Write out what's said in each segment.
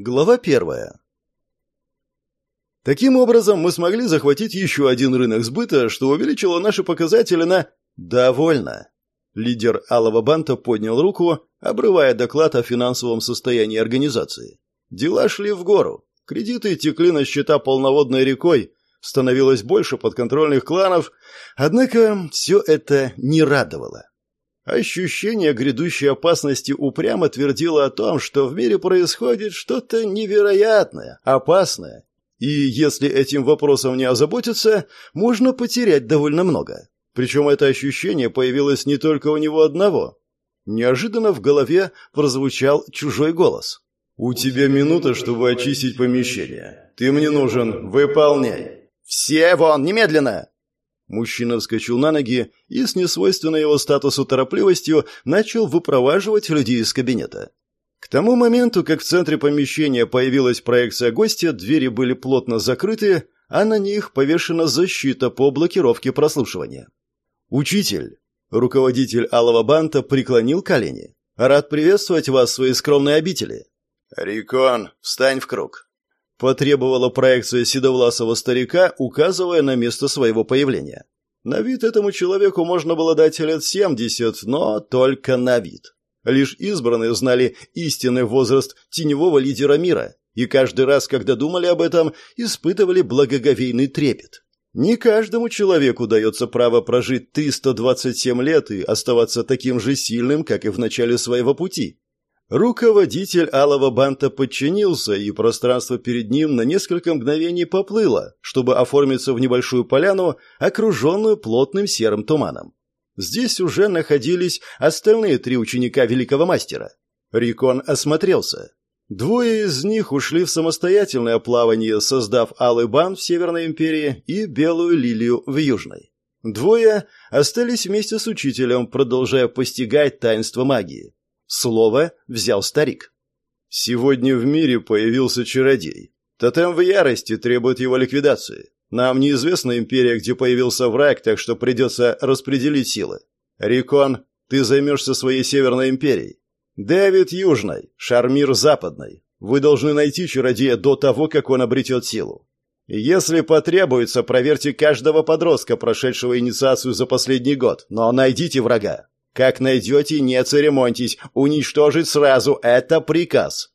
Глава первая. Таким образом, мы смогли захватить еще один рынок сбыта, что увеличило наши показатели на «довольно». Лидер Алого Банта поднял руку, обрывая доклад о финансовом состоянии организации. Дела шли в гору. Кредиты текли на счета полноводной рекой, становилось больше подконтрольных кланов, однако все это не радовало. Ощущение грядущей опасности упрямо твердило о том, что в мире происходит что-то невероятное, опасное, и если этим вопросом не озаботиться, можно потерять довольно много. Причем это ощущение появилось не только у него одного. Неожиданно в голове прозвучал чужой голос. «У тебя минута, чтобы очистить помещение. Ты мне нужен. Выполняй». «Все вон, немедленно!» Мужчина вскочил на ноги и с несвойственной его статусу торопливостью начал выпроваживать людей из кабинета. К тому моменту, как в центре помещения появилась проекция гостя, двери были плотно закрыты, а на них повешена защита по блокировке прослушивания. «Учитель!» Руководитель Алого Банта преклонил колени. «Рад приветствовать вас в своей скромной обители». «Рикон, встань в круг!» Потребовала проекция седовласого старика, указывая на место своего появления. На вид этому человеку можно было дать лет семьдесят, но только на вид. Лишь избранные знали истинный возраст теневого лидера мира, и каждый раз, когда думали об этом, испытывали благоговейный трепет. Не каждому человеку дается право прожить 327 лет и оставаться таким же сильным, как и в начале своего пути. Руководитель Алого Банта подчинился, и пространство перед ним на несколько мгновений поплыло, чтобы оформиться в небольшую поляну, окруженную плотным серым туманом. Здесь уже находились остальные три ученика великого мастера. Рикон осмотрелся. Двое из них ушли в самостоятельное плавание, создав Алый Бан в Северной империи и Белую Лилию в Южной. Двое остались вместе с учителем, продолжая постигать таинство магии. Слово взял старик. Сегодня в мире появился чародей. Тотем в ярости требует его ликвидации. Нам неизвестна империя, где появился враг, так что придется распределить силы. Рикон, ты займешься своей Северной империей. Дэвид Южной, Шармир Западной. Вы должны найти чародея до того, как он обретет силу. Если потребуется, проверьте каждого подростка, прошедшего инициацию за последний год, но найдите врага. Как найдете, не церемоньтесь, уничтожить сразу, это приказ.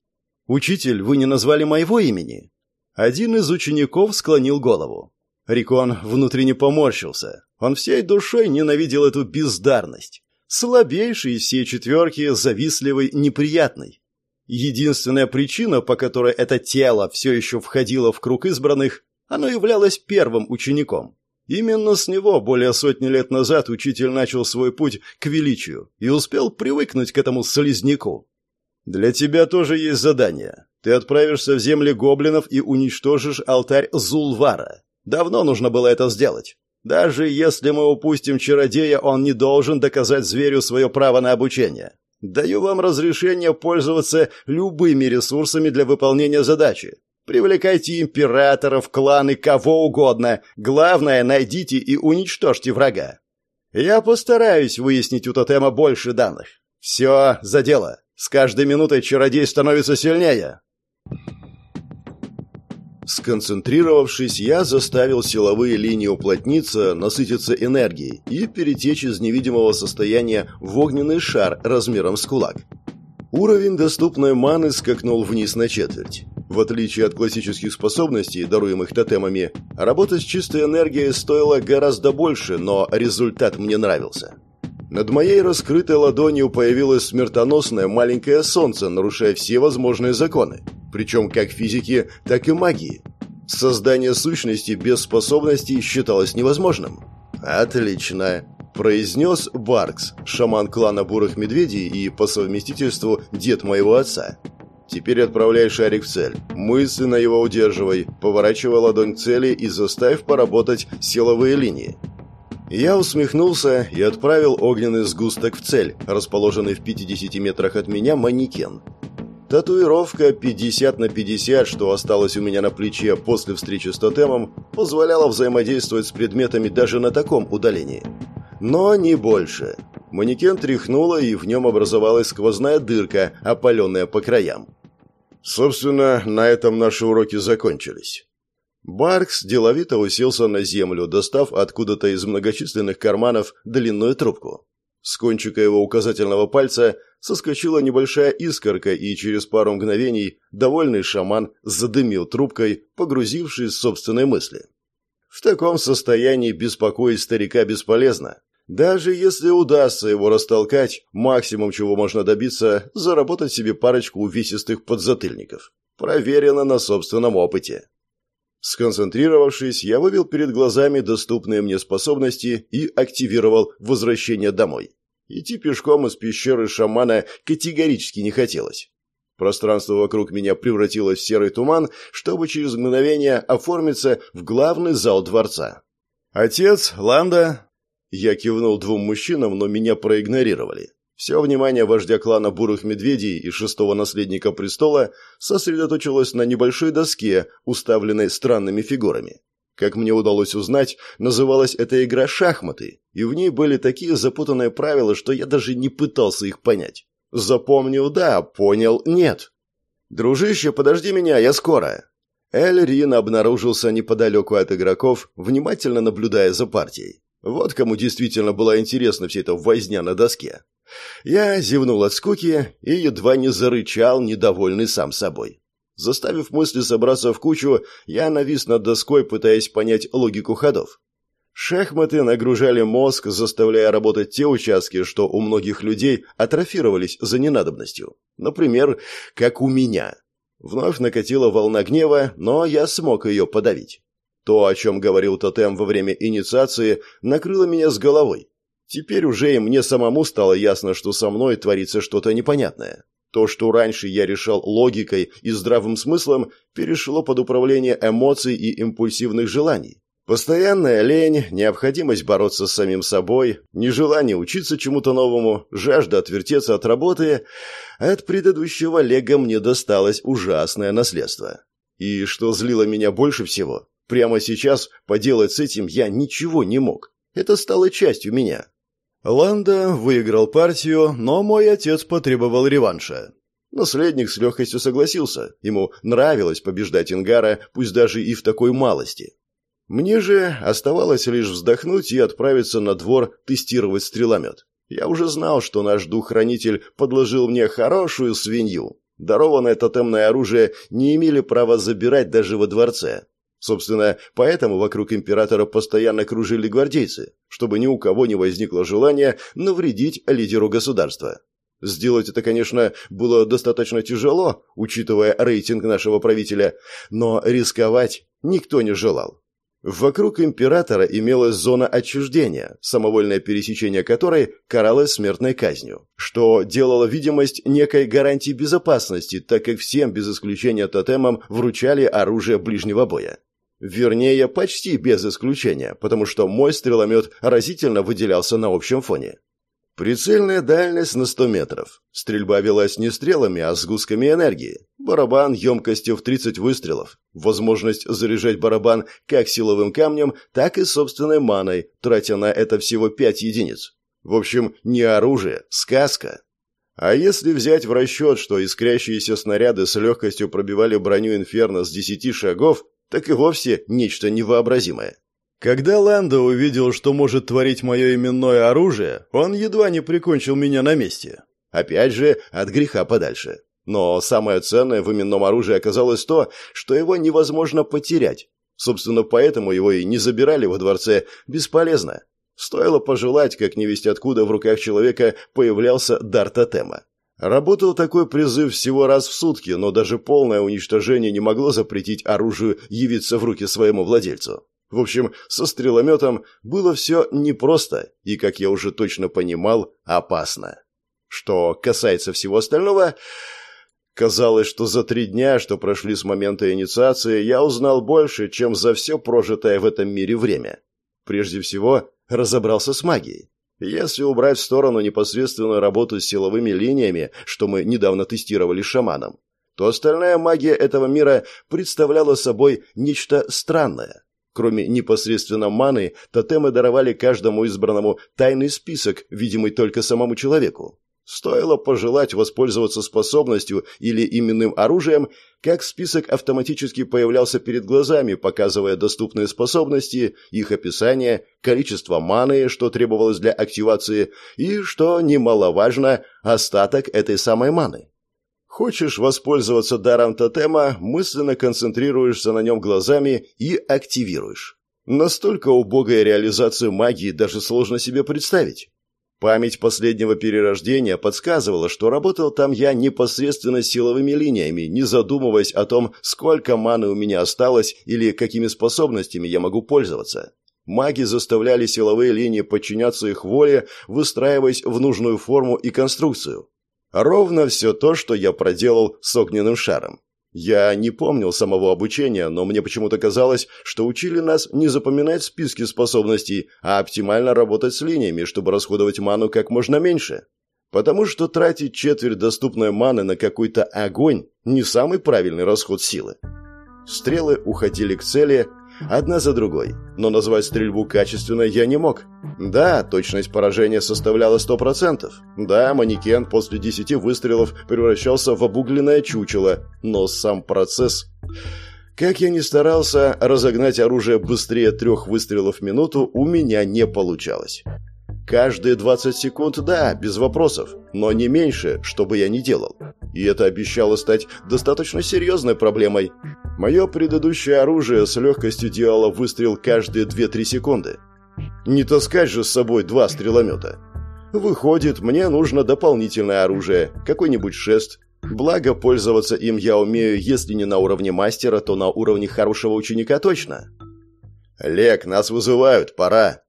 Учитель, вы не назвали моего имени? Один из учеников склонил голову. Рикон внутренне поморщился. Он всей душой ненавидел эту бездарность. Слабейший из всей четверки, завистливый, неприятный. Единственная причина, по которой это тело все еще входило в круг избранных, оно являлось первым учеником. Именно с него более сотни лет назад учитель начал свой путь к величию и успел привыкнуть к этому слизняку. Для тебя тоже есть задание. Ты отправишься в земли гоблинов и уничтожишь алтарь Зулвара. Давно нужно было это сделать. Даже если мы упустим чародея, он не должен доказать зверю свое право на обучение. Даю вам разрешение пользоваться любыми ресурсами для выполнения задачи. Привлекайте императоров, кланы, кого угодно. Главное, найдите и уничтожьте врага. Я постараюсь выяснить у тотема больше данных. Все за дело. С каждой минутой чародей становится сильнее. Сконцентрировавшись, я заставил силовые линии уплотниться, насытиться энергией и перетечь из невидимого состояния в огненный шар размером с кулак. Уровень доступной маны скакнул вниз на четверть. В отличие от классических способностей, даруемых тотемами, работа с чистой энергией стоила гораздо больше, но результат мне нравился. Над моей раскрытой ладонью появилось смертоносное маленькое солнце, нарушая все возможные законы, причем как физики, так и магии. Создание сущности без способностей считалось невозможным. «Отлично», – произнес Баркс, шаман клана Бурых Медведей и, по совместительству, дед моего отца. Теперь отправляй шарик в цель. Мысленно его удерживай, поворачивай ладонь к цели и заставь поработать силовые линии. Я усмехнулся и отправил огненный сгусток в цель, расположенный в 50 метрах от меня манекен. Татуировка 50 на 50, что осталось у меня на плече после встречи с тотемом, позволяла взаимодействовать с предметами даже на таком удалении. Но не больше. Манекен тряхнуло, и в нем образовалась сквозная дырка, опаленная по краям. Собственно, на этом наши уроки закончились. Баркс деловито уселся на землю, достав откуда-то из многочисленных карманов длинную трубку. С кончика его указательного пальца соскочила небольшая искорка, и через пару мгновений довольный шаман задымил трубкой, погрузившись в собственные мысли. В таком состоянии беспокоить старика бесполезно. Даже если удастся его растолкать, максимум, чего можно добиться, заработать себе парочку увесистых подзатыльников. Проверено на собственном опыте. Сконцентрировавшись, я вывел перед глазами доступные мне способности и активировал возвращение домой. Идти пешком из пещеры шамана категорически не хотелось. Пространство вокруг меня превратилось в серый туман, чтобы через мгновение оформиться в главный зал дворца. «Отец, Ланда...» Я кивнул двум мужчинам, но меня проигнорировали. Все внимание вождя клана Бурых Медведей и шестого наследника престола сосредоточилось на небольшой доске, уставленной странными фигурами. Как мне удалось узнать, называлась эта игра «Шахматы», и в ней были такие запутанные правила, что я даже не пытался их понять. Запомнил – да, понял – нет. «Дружище, подожди меня, я скоро». Эль Рин обнаружился неподалеку от игроков, внимательно наблюдая за партией. Вот кому действительно была интересна вся эта возня на доске. Я зевнул от скуки и едва не зарычал, недовольный сам собой. Заставив мысли собраться в кучу, я навис над доской, пытаясь понять логику ходов. Шахматы нагружали мозг, заставляя работать те участки, что у многих людей атрофировались за ненадобностью. Например, как у меня. Вновь накатила волна гнева, но я смог ее подавить. То, о чем говорил тотем во время инициации, накрыло меня с головой. Теперь уже и мне самому стало ясно, что со мной творится что-то непонятное. То, что раньше я решал логикой и здравым смыслом, перешло под управление эмоций и импульсивных желаний. Постоянная лень, необходимость бороться с самим собой, нежелание учиться чему-то новому, жажда отвертеться от работы – от предыдущего Лего мне досталось ужасное наследство. И что злило меня больше всего, прямо сейчас поделать с этим я ничего не мог. Это стало частью меня. Ланда выиграл партию, но мой отец потребовал реванша. Наследник с легкостью согласился. Ему нравилось побеждать Ингара, пусть даже и в такой малости. Мне же оставалось лишь вздохнуть и отправиться на двор тестировать стреломет. Я уже знал, что наш дух-хранитель подложил мне хорошую свинью. Дарованное тотемное оружие не имели права забирать даже во дворце. Собственно, поэтому вокруг императора постоянно кружили гвардейцы, чтобы ни у кого не возникло желания навредить лидеру государства. Сделать это, конечно, было достаточно тяжело, учитывая рейтинг нашего правителя, но рисковать никто не желал. Вокруг императора имелась зона отчуждения, самовольное пересечение которой каралось смертной казнью, что делало видимость некой гарантии безопасности, так как всем без исключения тотемам вручали оружие ближнего боя. Вернее, почти без исключения, потому что мой стреломет разительно выделялся на общем фоне. Прицельная дальность на 100 метров. Стрельба велась не стрелами, а сгустками энергии. Барабан емкостью в 30 выстрелов. Возможность заряжать барабан как силовым камнем, так и собственной маной, тратя на это всего 5 единиц. В общем, не оружие, сказка. А если взять в расчет, что искрящиеся снаряды с легкостью пробивали броню Инферно с 10 шагов, так и вовсе нечто невообразимое. Когда Ландо увидел, что может творить мое именное оружие, он едва не прикончил меня на месте. Опять же, от греха подальше. Но самое ценное в именном оружии оказалось то, что его невозможно потерять. Собственно, поэтому его и не забирали во дворце бесполезно. Стоило пожелать, как невесть откуда в руках человека появлялся дар тотема. Работал такой призыв всего раз в сутки, но даже полное уничтожение не могло запретить оружию явиться в руки своему владельцу. В общем, со стрелометом было все непросто и, как я уже точно понимал, опасно. Что касается всего остального, казалось, что за три дня, что прошли с момента инициации, я узнал больше, чем за все прожитое в этом мире время. Прежде всего, разобрался с магией. Если убрать в сторону непосредственную работу с силовыми линиями, что мы недавно тестировали шаманом, то остальная магия этого мира представляла собой нечто странное. Кроме непосредственно маны, тотемы даровали каждому избранному тайный список, видимый только самому человеку. Стоило пожелать воспользоваться способностью или именным оружием, как список автоматически появлялся перед глазами, показывая доступные способности, их описание, количество маны, что требовалось для активации, и, что немаловажно, остаток этой самой маны. Хочешь воспользоваться даром тотема, мысленно концентрируешься на нем глазами и активируешь. Настолько убогая реализация магии даже сложно себе представить. Память последнего перерождения подсказывала, что работал там я непосредственно силовыми линиями, не задумываясь о том, сколько маны у меня осталось или какими способностями я могу пользоваться. Маги заставляли силовые линии подчиняться их воле, выстраиваясь в нужную форму и конструкцию. Ровно все то, что я проделал с огненным шаром. Я не помнил самого обучения, но мне почему-то казалось, что учили нас не запоминать списки способностей, а оптимально работать с линиями, чтобы расходовать ману как можно меньше. Потому что тратить четверть доступной маны на какой-то огонь – не самый правильный расход силы. Стрелы уходили к цели, одна за другой, но назвать стрельбу качественной я не мог. Да, точность поражения составляла 100%. Да, манекен после 10 выстрелов превращался в обугленное чучело, но сам процесс... Как я ни старался, разогнать оружие быстрее трех выстрелов в минуту у меня не получалось. Каждые 20 секунд, да, без вопросов, но не меньше, что бы я ни делал. И это обещало стать достаточно серьезной проблемой. Мое предыдущее оружие с легкостью делало выстрел каждые 2-3 секунды. Не таскать же с собой два стреломета. Выходит, мне нужно дополнительное оружие, какой-нибудь шест. Благо, пользоваться им я умею, если не на уровне мастера, то на уровне хорошего ученика точно. «Лек, нас вызывают, пора!»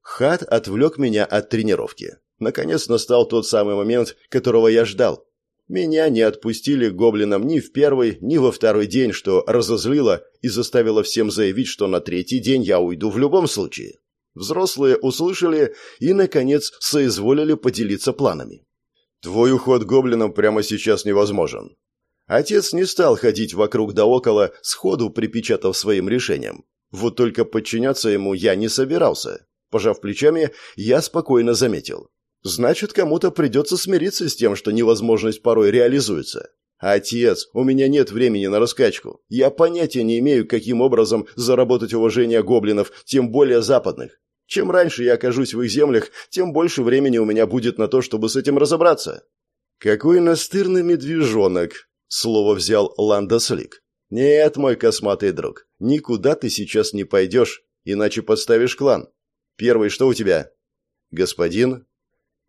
Хат отвлек меня от тренировки. Наконец настал тот самый момент, которого я ждал. Меня не отпустили гоблинам ни в первый, ни во второй день, что разозлило и заставило всем заявить, что на третий день я уйду в любом случае. Взрослые услышали и, наконец, соизволили поделиться планами. «Твой уход гоблинам прямо сейчас невозможен». Отец не стал ходить вокруг да около, сходу припечатав своим решением. Вот только подчиняться ему я не собирался. Пожав плечами, я спокойно заметил. Значит, кому-то придется смириться с тем, что невозможность порой реализуется. Отец, у меня нет времени на раскачку. Я понятия не имею, каким образом заработать уважение гоблинов, тем более западных. Чем раньше я окажусь в их землях, тем больше времени у меня будет на то, чтобы с этим разобраться. Какой настырный медвежонок, слово взял Ландослик. Нет, мой косматый друг, никуда ты сейчас не пойдешь, иначе подставишь клан. Первый, что у тебя? Господин,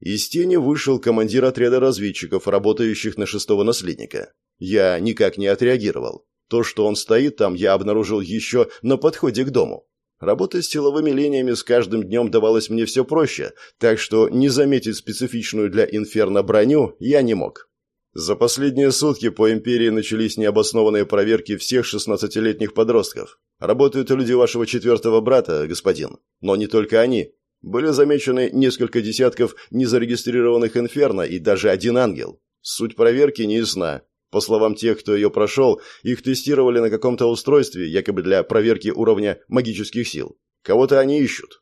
из тени вышел командир отряда разведчиков, работающих на шестого наследника. Я никак не отреагировал. То, что он стоит там, я обнаружил еще на подходе к дому. Работа с силовыми линиями с каждым днем давалась мне все проще, так что не заметить специфичную для инферно броню я не мог. За последние сутки по империи начались необоснованные проверки всех 16-летних подростков. Работают люди вашего четвертого брата, господин. Но не только они. Были замечены несколько десятков незарегистрированных инферно и даже один ангел. Суть проверки не ясна. По словам тех, кто ее прошел, их тестировали на каком-то устройстве, якобы для проверки уровня магических сил. Кого-то они ищут.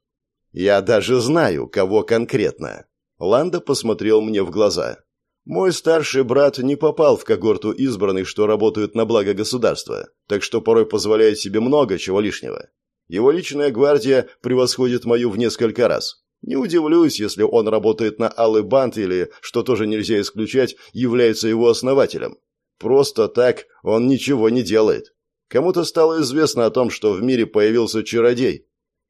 Я даже знаю, кого конкретно. Ланда посмотрел мне в глаза. Мой старший брат не попал в когорту избранных, что работают на благо государства, так что порой позволяет себе много чего лишнего. Его личная гвардия превосходит мою в несколько раз. Не удивлюсь, если он работает на Алый Бант или, что тоже нельзя исключать, является его основателем. Просто так он ничего не делает. Кому-то стало известно о том, что в мире появился чародей.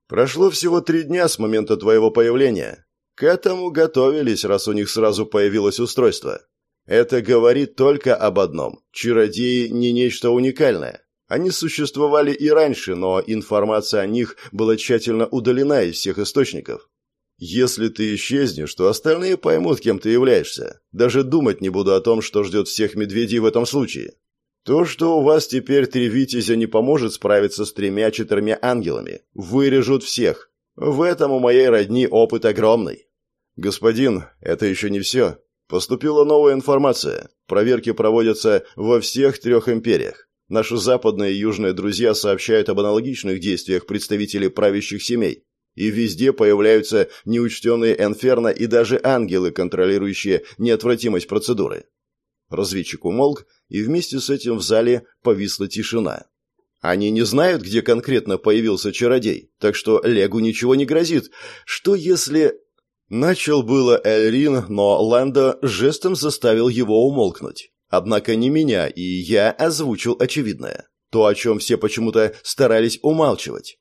Прошло всего три дня с момента твоего появления. К этому готовились, раз у них сразу появилось устройство. Это говорит только об одном. Чародеи не нечто уникальное. Они существовали и раньше, но информация о них была тщательно удалена из всех источников. Если ты исчезнешь, то остальные поймут, кем ты являешься. Даже думать не буду о том, что ждет всех медведей в этом случае. То, что у вас теперь три витязя не поможет справиться с тремя-четырьмя ангелами. Вырежут всех. В этом у моей родни опыт огромный. Господин, это еще не все. Поступила новая информация. Проверки проводятся во всех трех империях. Наши западные и южные друзья сообщают об аналогичных действиях представителей правящих семей. И везде появляются неучтенные инферно и даже ангелы, контролирующие неотвратимость процедуры. Разведчик умолк, и вместе с этим в зале повисла тишина. Они не знают, где конкретно появился чародей, так что Легу ничего не грозит. Что если... Начал было Эльрин, но Лэндо жестом заставил его умолкнуть. Однако не меня, и я озвучил очевидное. То, о чем все почему-то старались умалчивать.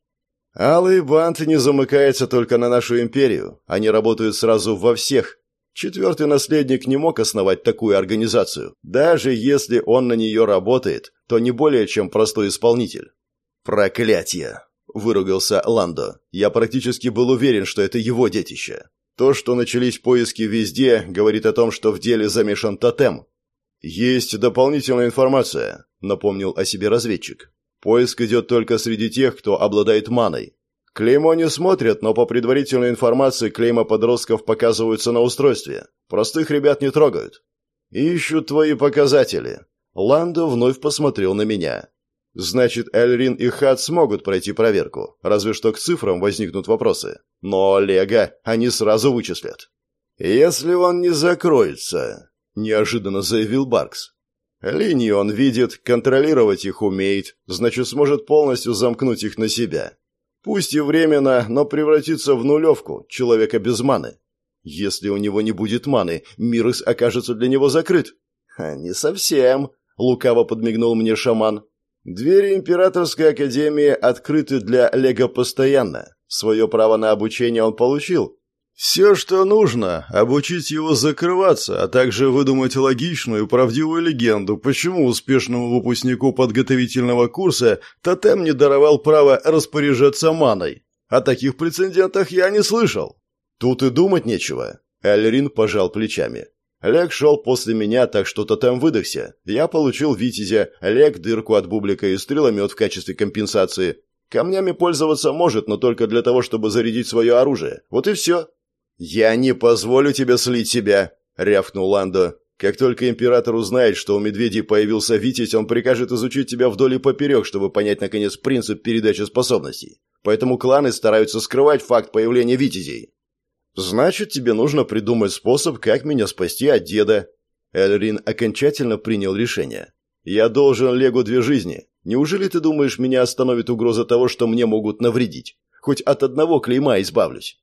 Алый бант не замыкается только на нашу империю. Они работают сразу во всех. Четвертый наследник не мог основать такую организацию. Даже если он на нее работает, то не более чем простой исполнитель. «Проклятие!» – выругался Ландо. «Я практически был уверен, что это его детище. То, что начались поиски везде, говорит о том, что в деле замешан тотем. Есть дополнительная информация, напомнил о себе разведчик. Поиск идет только среди тех, кто обладает маной. Клеймо не смотрят, но по предварительной информации клейма подростков показываются на устройстве. Простых ребят не трогают. Ищут твои показатели. Ландо вновь посмотрел на меня. Значит, Эльрин и Хат смогут пройти проверку, разве что к цифрам возникнут вопросы. Но Лего они сразу вычислят. «Если он не закроется», — неожиданно заявил Баркс. «Линии он видит, контролировать их умеет, значит, сможет полностью замкнуть их на себя. Пусть и временно, но превратиться в нулевку, человека без маны. Если у него не будет маны, Мирос окажется для него закрыт». «Не совсем», — лукаво подмигнул мне шаман. Двери Императорской Академии открыты для Лего постоянно. Свое право на обучение он получил. Все, что нужно, обучить его закрываться, а также выдумать логичную и правдивую легенду, почему успешному выпускнику подготовительного курса тотем не даровал право распоряжаться маной. О таких прецедентах я не слышал. Тут и думать нечего. Эльрин пожал плечами. Олег шел после меня, так что тотем выдохся. Я получил витязя, Олег дырку от бублика и стреломет в качестве компенсации. Камнями пользоваться может, но только для того, чтобы зарядить свое оружие. Вот и все. «Я не позволю тебе слить себя», — рявкнул Ландо. «Как только император узнает, что у медведей появился Витязь, он прикажет изучить тебя вдоль и поперек, чтобы понять, наконец, принцип передачи способностей. Поэтому кланы стараются скрывать факт появления Витязей». «Значит, тебе нужно придумать способ, как меня спасти от деда». Эльрин окончательно принял решение. «Я должен Легу две жизни. Неужели ты думаешь, меня остановит угроза того, что мне могут навредить? Хоть от одного клейма избавлюсь».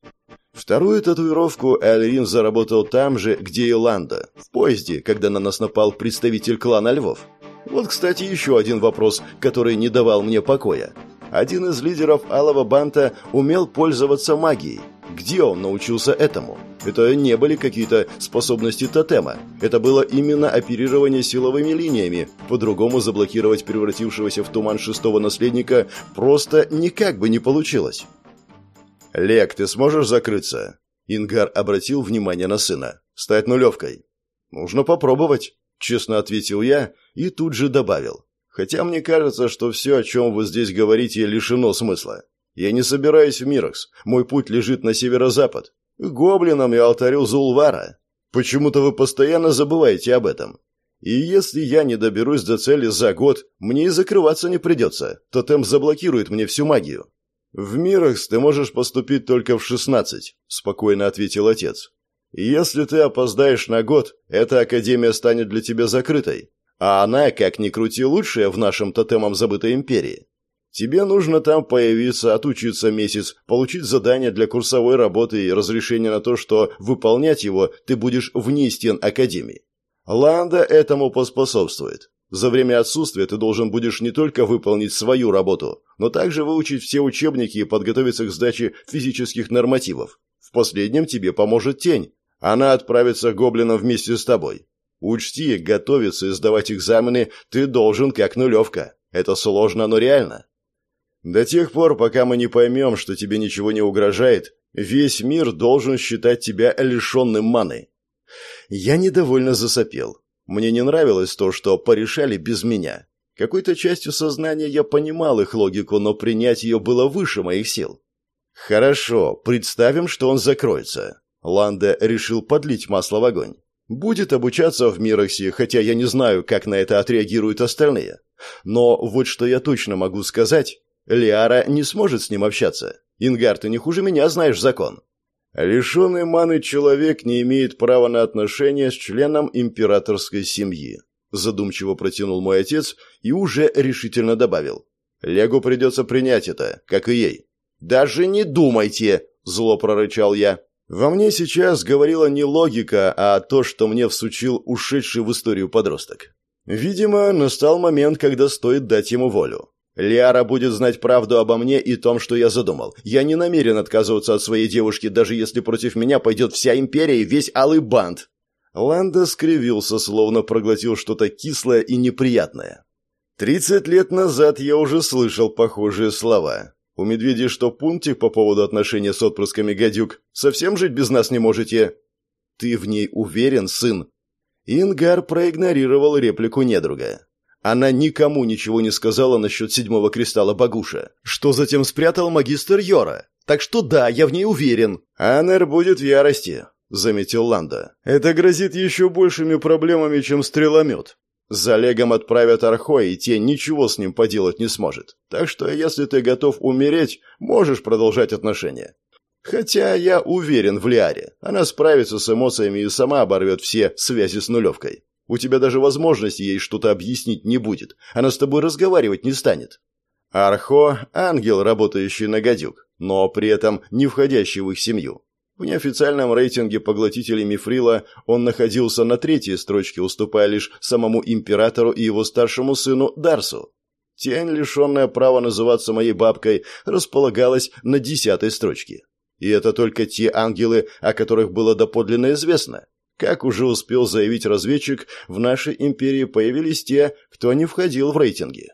Вторую татуировку Эльрин заработал там же, где и Ланда, в поезде, когда на нас напал представитель клана Львов. Вот, кстати, еще один вопрос, который не давал мне покоя. Один из лидеров Алого Банта умел пользоваться магией. Где он научился этому? Это не были какие-то способности тотема. Это было именно оперирование силовыми линиями. По-другому заблокировать превратившегося в туман шестого наследника просто никак бы не получилось. «Лек, ты сможешь закрыться?» Ингар обратил внимание на сына. «Стать нулевкой». «Нужно попробовать», — честно ответил я и тут же добавил. «Хотя мне кажется, что все, о чем вы здесь говорите, лишено смысла. Я не собираюсь в Мирокс. Мой путь лежит на северо-запад. К гоблинам и алтарю Зулвара. Почему-то вы постоянно забываете об этом. И если я не доберусь до цели за год, мне и закрываться не придется. Тотем заблокирует мне всю магию. В Мирокс ты можешь поступить только в шестнадцать, спокойно ответил отец. Если ты опоздаешь на год, эта академия станет для тебя закрытой. А она, как ни крути, лучшая в нашем тотемом забытой империи. Тебе нужно там появиться, отучиться месяц, получить задание для курсовой работы и разрешение на то, что выполнять его ты будешь вне стен Академии. Ланда этому поспособствует. За время отсутствия ты должен будешь не только выполнить свою работу, но также выучить все учебники и подготовиться к сдаче физических нормативов. В последнем тебе поможет тень. Она отправится к гоблинам вместе с тобой. Учти, готовиться и сдавать экзамены ты должен как нулевка. Это сложно, но реально. До тех пор, пока мы не поймем, что тебе ничего не угрожает, весь мир должен считать тебя лишенным маны. Я недовольно засопел. Мне не нравилось то, что порешали без меня. Какой-то частью сознания я понимал их логику, но принять ее было выше моих сил. Хорошо, представим, что он закроется. Ланда решил подлить масло в огонь. Будет обучаться в Мироксе, хотя я не знаю, как на это отреагируют остальные. Но вот что я точно могу сказать, Лиара не сможет с ним общаться. Ингар, ты не хуже меня знаешь закон. Лишенный маны человек не имеет права на отношения с членом императорской семьи. Задумчиво протянул мой отец и уже решительно добавил. Легу придется принять это, как и ей. «Даже не думайте!» – зло прорычал я. Во мне сейчас говорила не логика, а то, что мне всучил ушедший в историю подросток. Видимо, настал момент, когда стоит дать ему волю. Лиара будет знать правду обо мне и том, что я задумал. Я не намерен отказываться от своей девушки, даже если против меня пойдет вся империя и весь алый банд. Ланда скривился, словно проглотил что-то кислое и неприятное. Тридцать лет назад я уже слышал похожие слова. У медведей что пунктик по поводу отношения с отпрысками гадюк? Совсем жить без нас не можете? Ты в ней уверен, сын? Ингар проигнорировал реплику недруга. Она никому ничего не сказала насчет седьмого кристалла Багуша, что затем спрятал магистр Йора. Так что да, я в ней уверен. Анер будет в ярости, заметил Ланда. Это грозит еще большими проблемами, чем стреломет. За Олегом отправят Архо, и те ничего с ним поделать не сможет. Так что, если ты готов умереть, можешь продолжать отношения. Хотя я уверен в Лиаре. Она справится с эмоциями и сама оборвет все связи с нулевкой. У тебя даже возможности ей что-то объяснить не будет. Она с тобой разговаривать не станет. Архо – ангел, работающий на гадюк, но при этом не входящий в их семью. В неофициальном рейтинге поглотителей Мифрила он находился на третьей строчке, уступая лишь самому императору и его старшему сыну Дарсу. Тень, лишенная права называться моей бабкой, располагалась на десятой строчке. И это только те ангелы, о которых было доподлинно известно. Как уже успел заявить разведчик, в нашей империи появились те, кто не входил в рейтинги.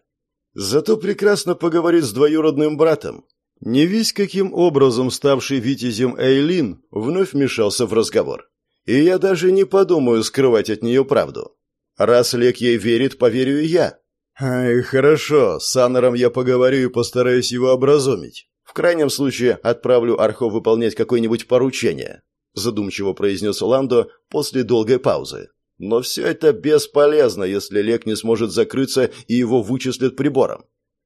Зато прекрасно поговорить с двоюродным братом. Не весь каким образом ставший витязем Эйлин вновь вмешался в разговор. И я даже не подумаю скрывать от нее правду. Раз Лек ей верит, поверю и я. Ай, хорошо, с Аннером я поговорю и постараюсь его образумить. В крайнем случае отправлю Архо выполнять какое-нибудь поручение задумчиво произнес Ландо после долгой паузы. Но все это бесполезно, если Лек не сможет закрыться и его вычислят прибором.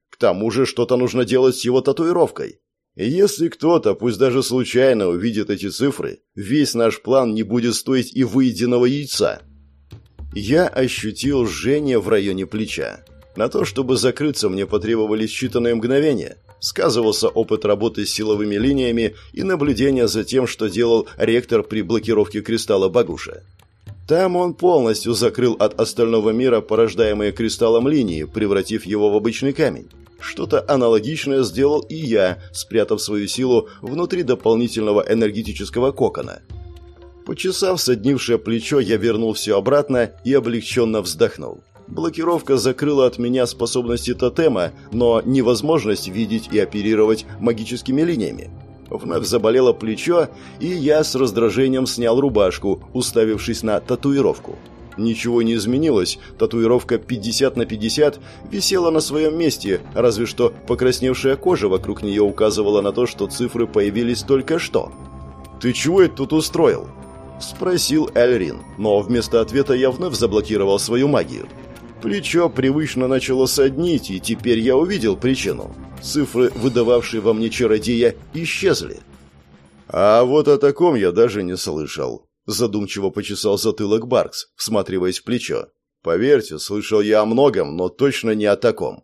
К тому же что-то нужно делать с его татуировкой. И если кто-то, пусть даже случайно, увидит эти цифры, весь наш план не будет стоить и выеденного яйца. Я ощутил жжение в районе плеча. На то, чтобы закрыться, мне потребовались считанные мгновения. Сказывался опыт работы с силовыми линиями и наблюдение за тем, что делал ректор при блокировке кристалла Багуша. Там он полностью закрыл от остального мира порождаемые кристаллом линии, превратив его в обычный камень. Что-то аналогичное сделал и я, спрятав свою силу внутри дополнительного энергетического кокона. Почесав соднившее плечо, я вернул все обратно и облегченно вздохнул. Блокировка закрыла от меня способности тотема, но невозможность видеть и оперировать магическими линиями. Вновь заболело плечо, и я с раздражением снял рубашку, уставившись на татуировку. Ничего не изменилось, татуировка 50 на 50 висела на своем месте, разве что покрасневшая кожа вокруг нее указывала на то, что цифры появились только что. «Ты чего это тут устроил?» – спросил Эльрин, но вместо ответа я вновь заблокировал свою магию. Плечо привычно начало соднить, и теперь я увидел причину. Цифры, выдававшие во мне чародея, исчезли. А вот о таком я даже не слышал. Задумчиво почесал затылок Баркс, всматриваясь в плечо. Поверьте, слышал я о многом, но точно не о таком.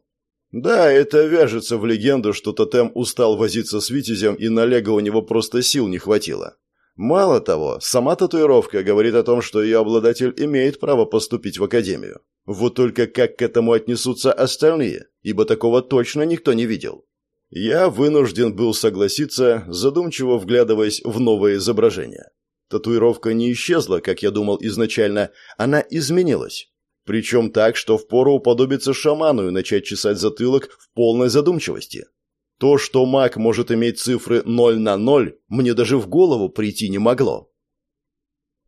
Да, это вяжется в легенду, что тотем устал возиться с Витязем, и на Лего у него просто сил не хватило. Мало того, сама татуировка говорит о том, что ее обладатель имеет право поступить в академию. Вот только как к этому отнесутся остальные, ибо такого точно никто не видел. Я вынужден был согласиться, задумчиво вглядываясь в новое изображение. Татуировка не исчезла, как я думал изначально, она изменилась. Причем так, что впору уподобиться шаману и начать чесать затылок в полной задумчивости. То, что маг может иметь цифры 0 на 0, мне даже в голову прийти не могло.